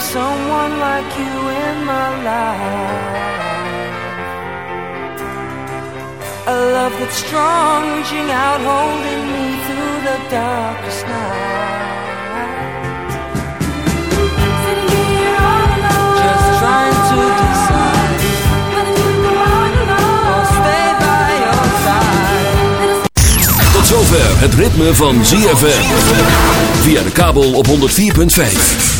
someone like you in my life. A love that's strong, reaching out, holding me through the darkest night. Just trying to decide. Or stay by your side. Tot zover het ritme van ZFM. Via de kabel op 104.5.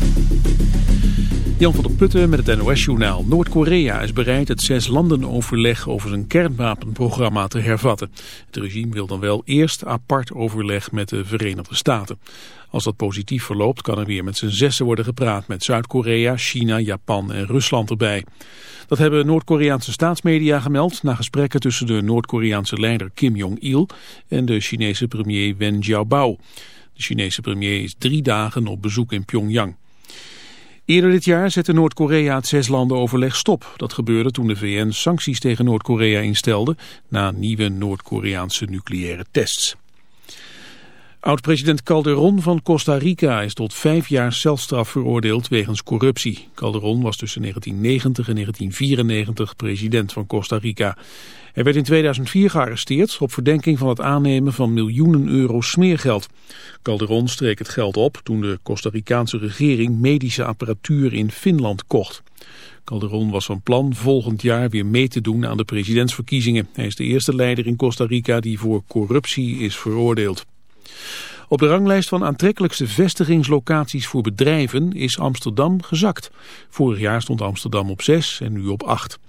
Jan van der Putten met het NOS-journaal. Noord-Korea is bereid het zes landen-overleg over zijn kernwapenprogramma te hervatten. Het regime wil dan wel eerst apart overleg met de Verenigde Staten. Als dat positief verloopt kan er weer met z'n zessen worden gepraat met Zuid-Korea, China, Japan en Rusland erbij. Dat hebben Noord-Koreaanse staatsmedia gemeld na gesprekken tussen de Noord-Koreaanse leider Kim Jong-il en de Chinese premier Wen Jiabao. De Chinese premier is drie dagen op bezoek in Pyongyang. Eerder dit jaar zette Noord-Korea het zeslandenoverleg stop. Dat gebeurde toen de VN sancties tegen Noord-Korea instelde na nieuwe Noord-Koreaanse nucleaire tests. Oud-president Calderon van Costa Rica is tot vijf jaar celstraf veroordeeld wegens corruptie. Calderon was tussen 1990 en 1994 president van Costa Rica. Hij werd in 2004 gearresteerd op verdenking van het aannemen van miljoenen euro smeergeld. Calderon streek het geld op toen de Costa Ricaanse regering medische apparatuur in Finland kocht. Calderon was van plan volgend jaar weer mee te doen aan de presidentsverkiezingen. Hij is de eerste leider in Costa Rica die voor corruptie is veroordeeld. Op de ranglijst van aantrekkelijkste vestigingslocaties voor bedrijven is Amsterdam gezakt. Vorig jaar stond Amsterdam op 6 en nu op 8.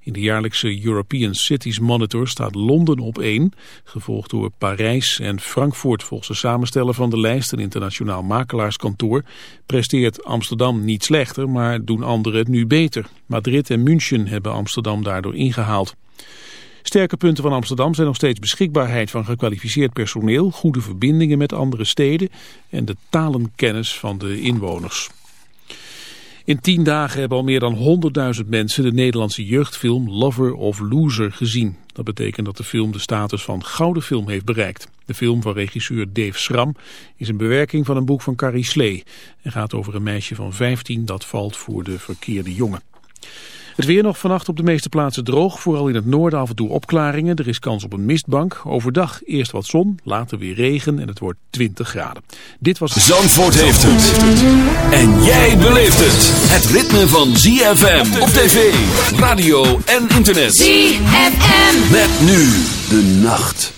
In de jaarlijkse European Cities Monitor staat Londen op 1, gevolgd door Parijs en Frankfurt. Volgens de samensteller van de lijst, een internationaal makelaarskantoor, presteert Amsterdam niet slechter, maar doen anderen het nu beter. Madrid en München hebben Amsterdam daardoor ingehaald. Sterke punten van Amsterdam zijn nog steeds beschikbaarheid van gekwalificeerd personeel, goede verbindingen met andere steden en de talenkennis van de inwoners. In tien dagen hebben al meer dan 100.000 mensen de Nederlandse jeugdfilm Lover of Loser gezien. Dat betekent dat de film de status van gouden film heeft bereikt. De film van regisseur Dave Schram is een bewerking van een boek van Carrie Slee en gaat over een meisje van 15 dat valt voor de verkeerde jongen. Het weer nog vannacht op de meeste plaatsen droog. Vooral in het noorden af en toe opklaringen. Er is kans op een mistbank. Overdag eerst wat zon, later weer regen en het wordt 20 graden. Dit was... Zandvoort heeft het. En jij beleeft het. Het ritme van ZFM op tv, radio en internet. ZFM. Met nu de nacht.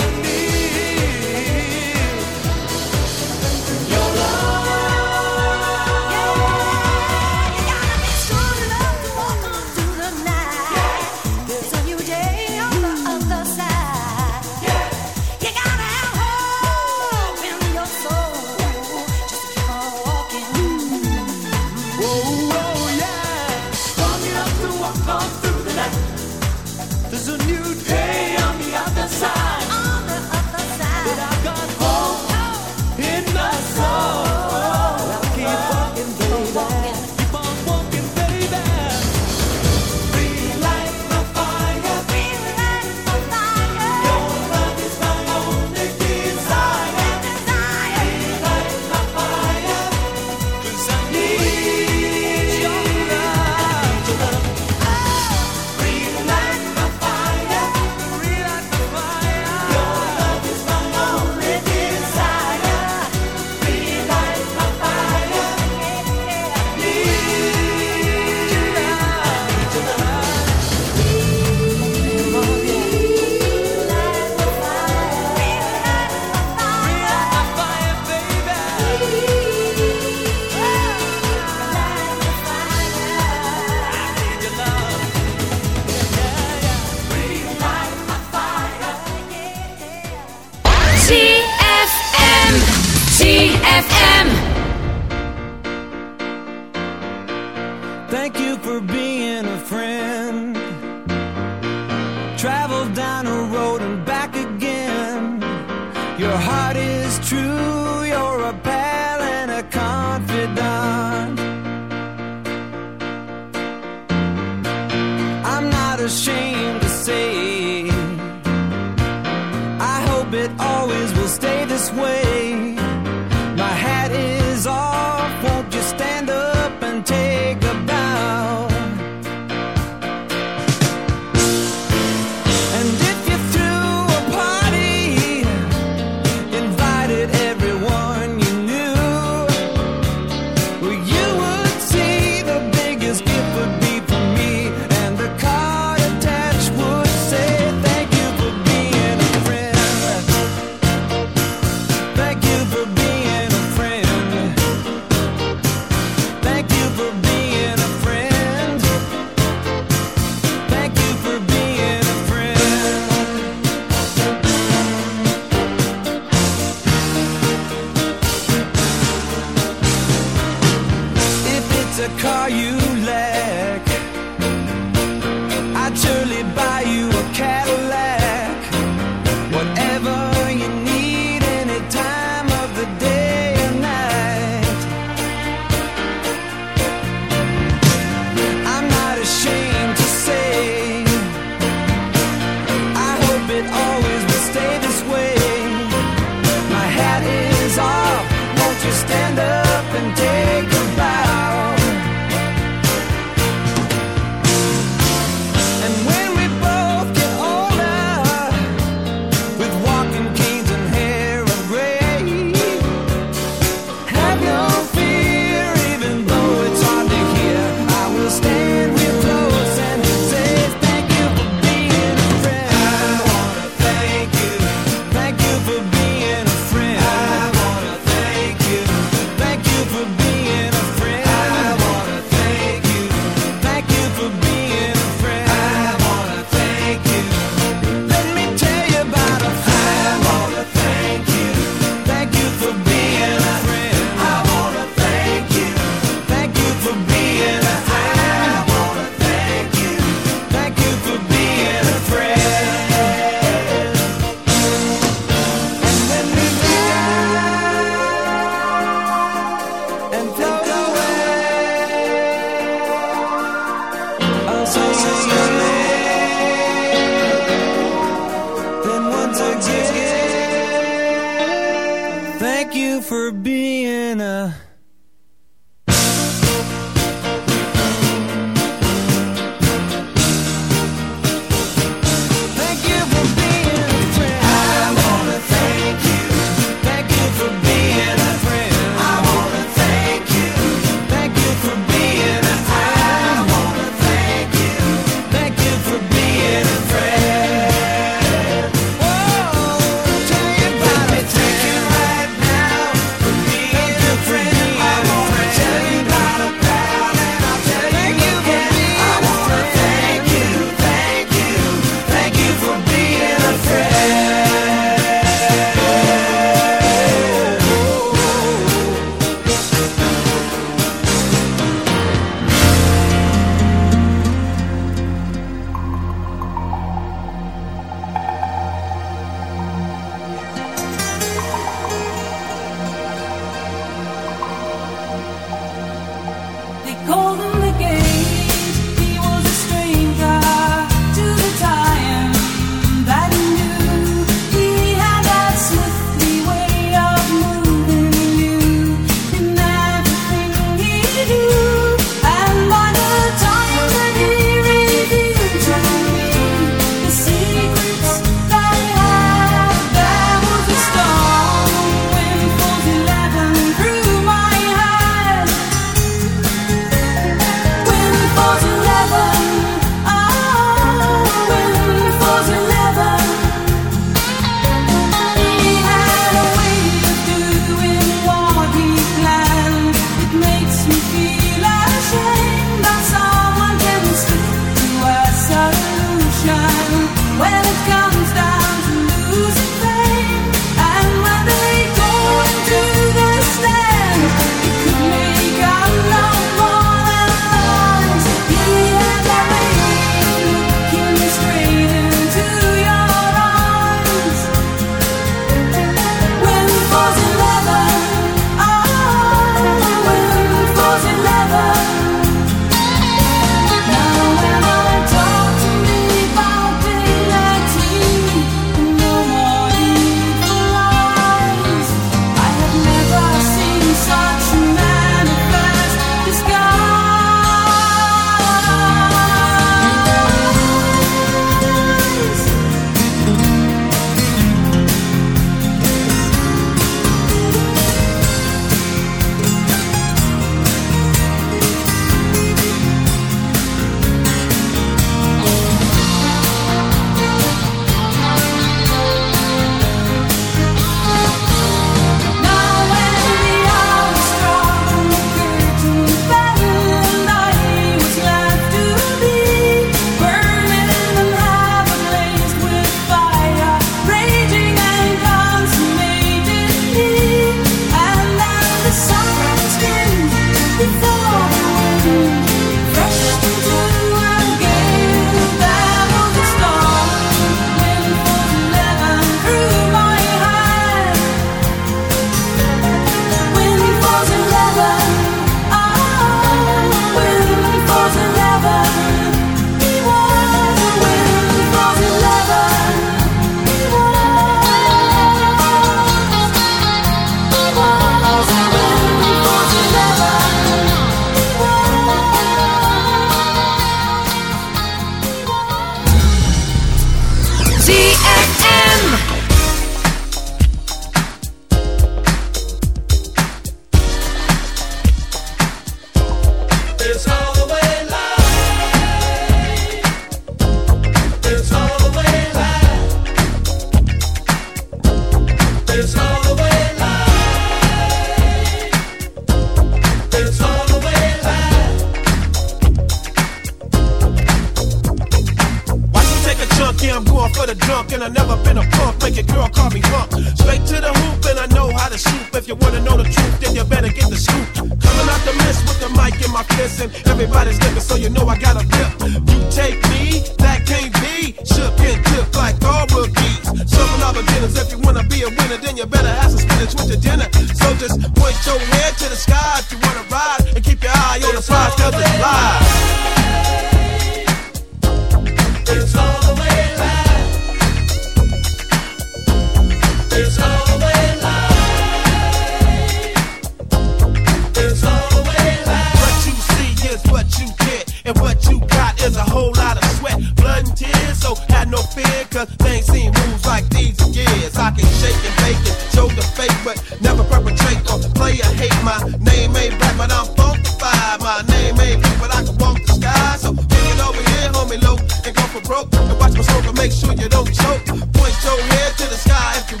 tears, so had no fear, cause things seem moves like these years. I can shake and bake it, show the fake, but never perpetrate or play a hate. My name ain't rap, but I'm funkified. My name ain't big, but I can walk the sky. So take it over here, homie, low, and go for broke. And watch my smoke and make sure you don't choke. Point your head to the sky if you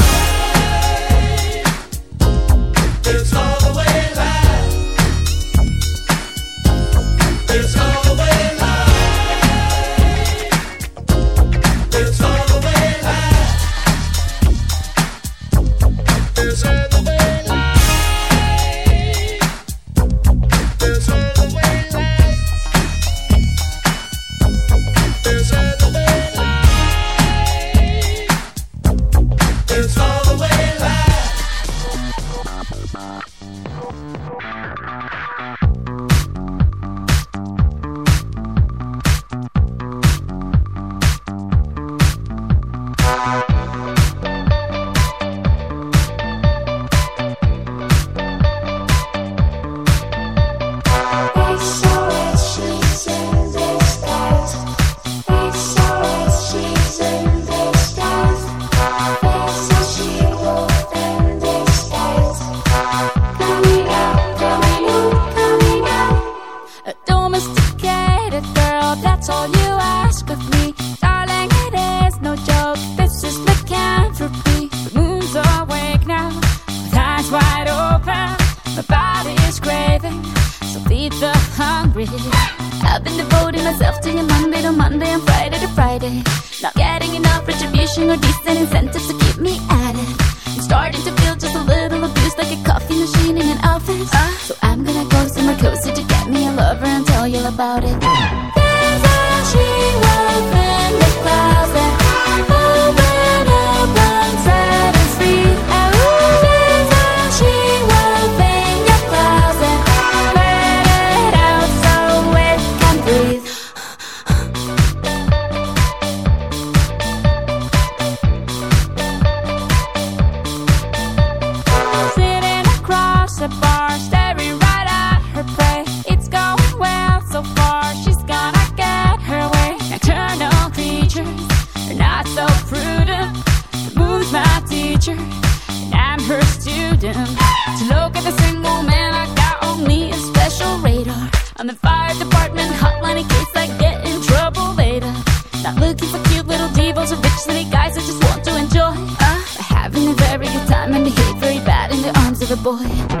boy.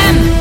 ZFM.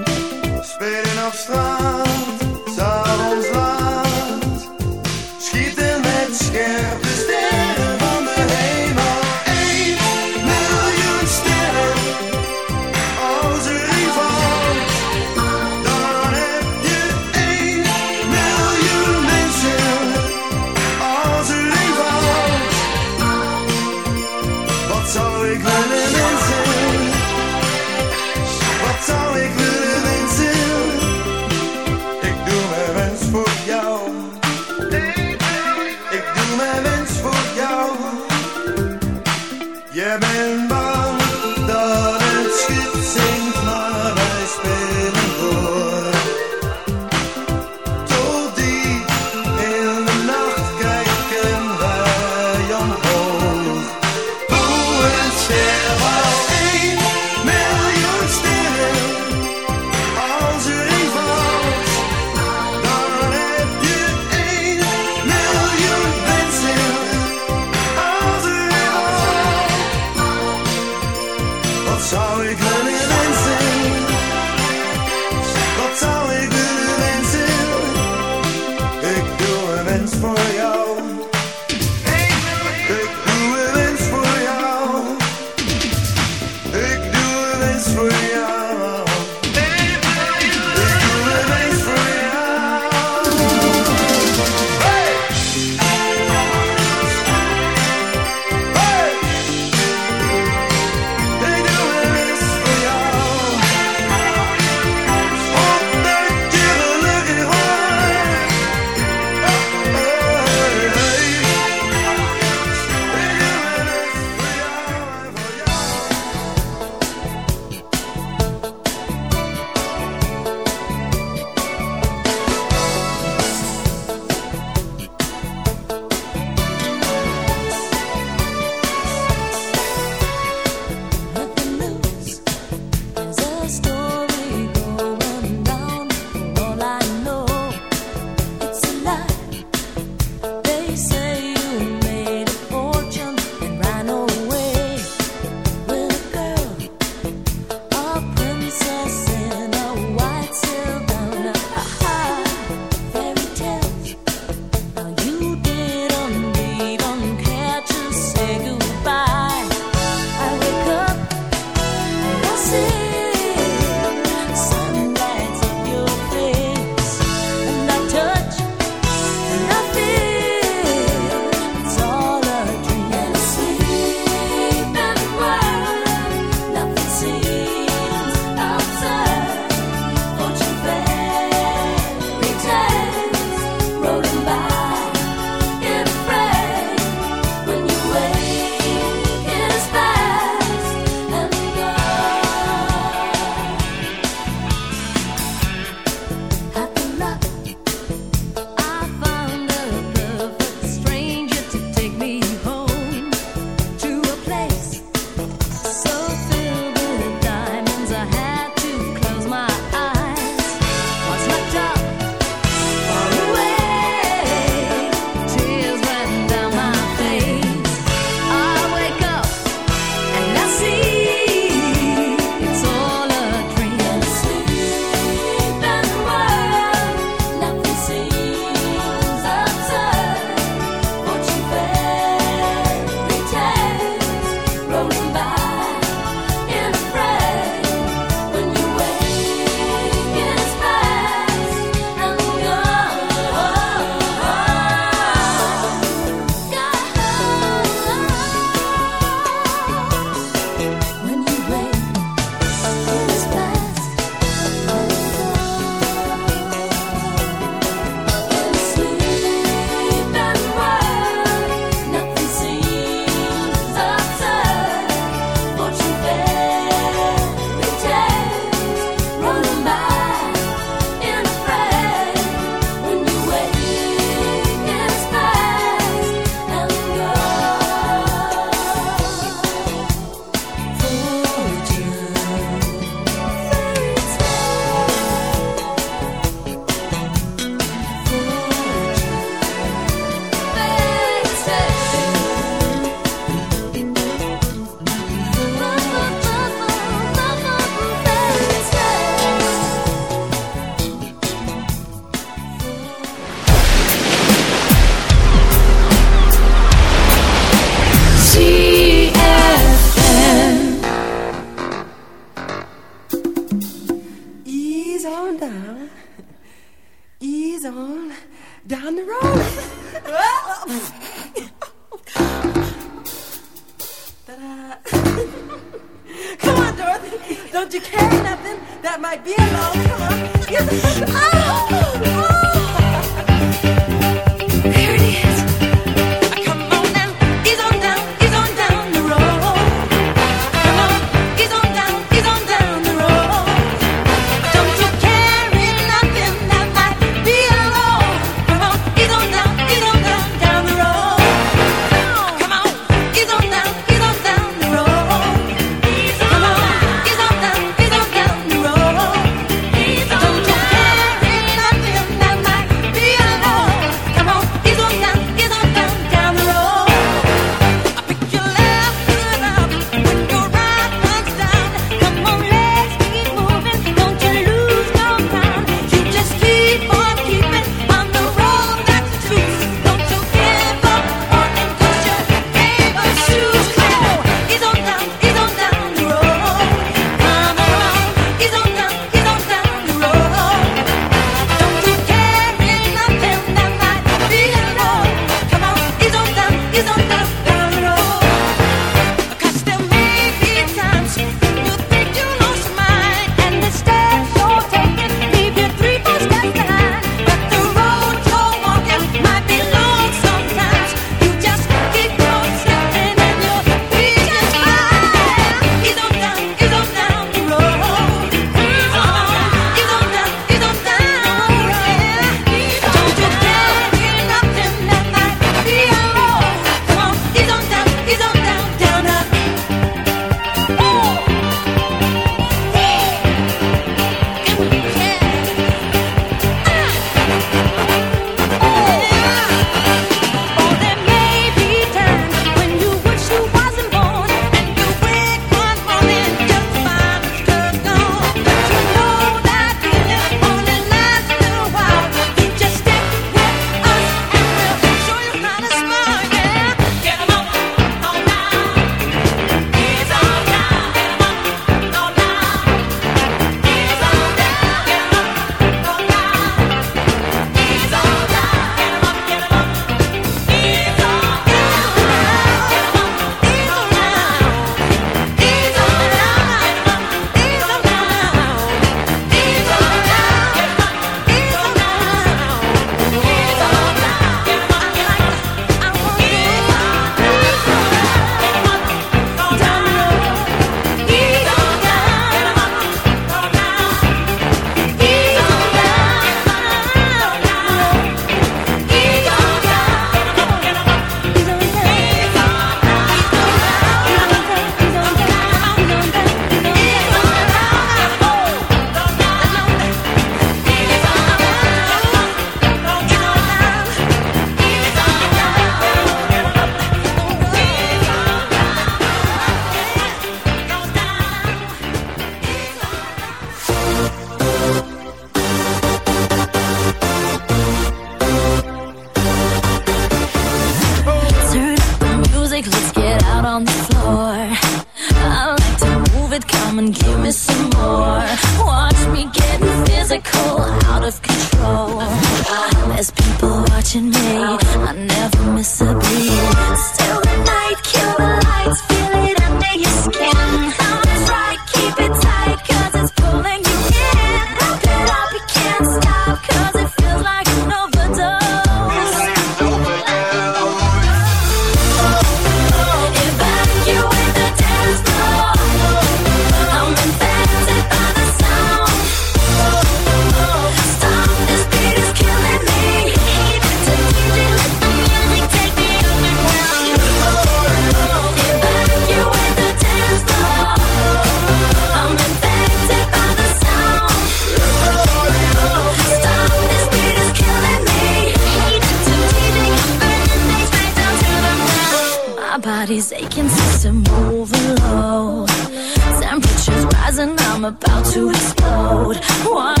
About to explode. Watch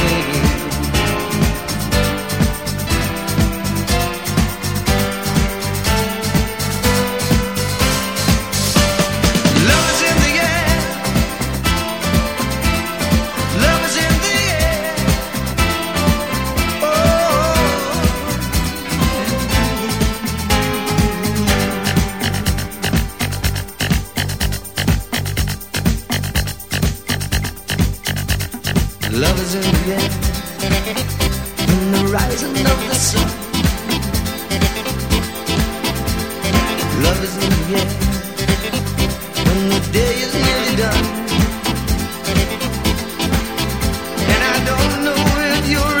Lovers in the air, in the rising of the sun. In the air, when the day is nearly done. And I don't know if you're.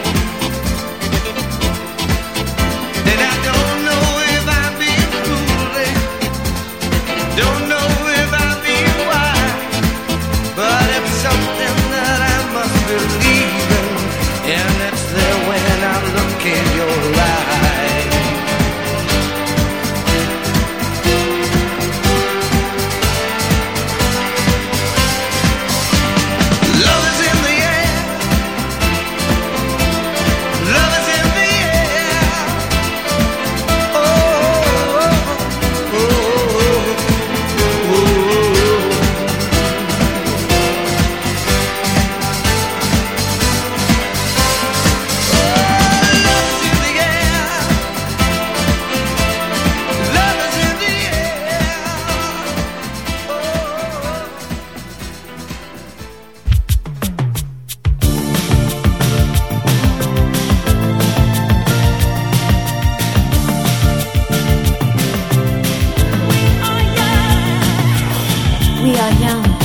We are young,